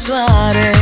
soare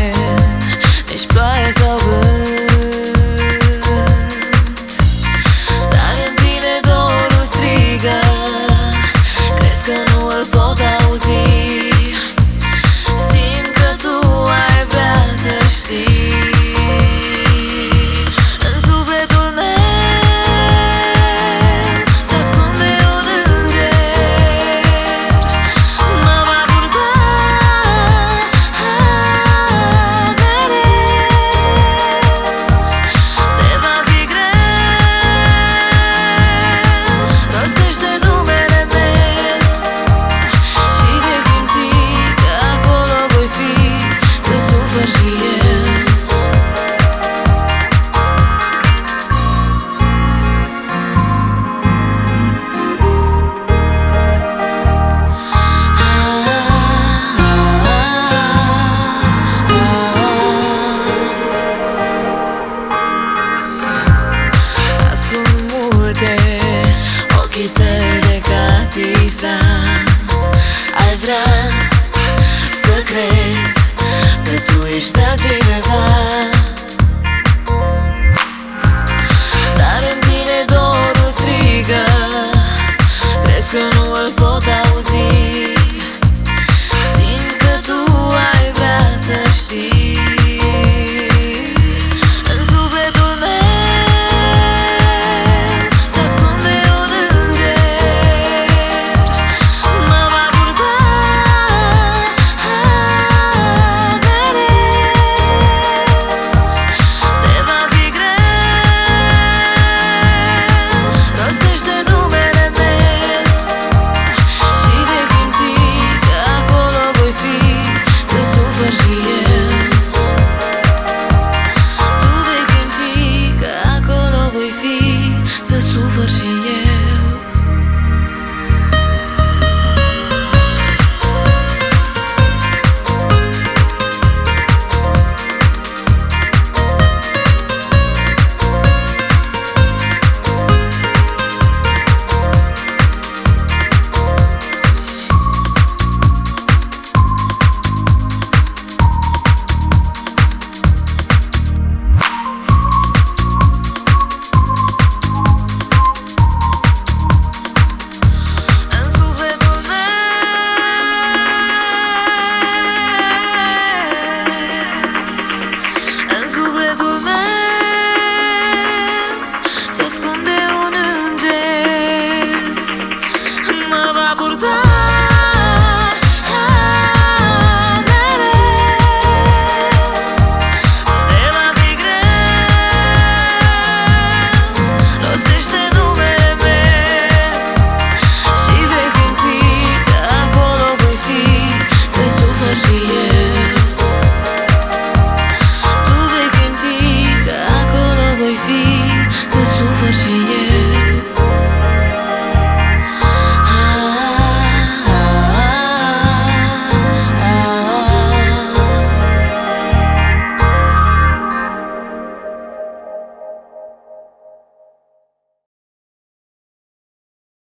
vrea să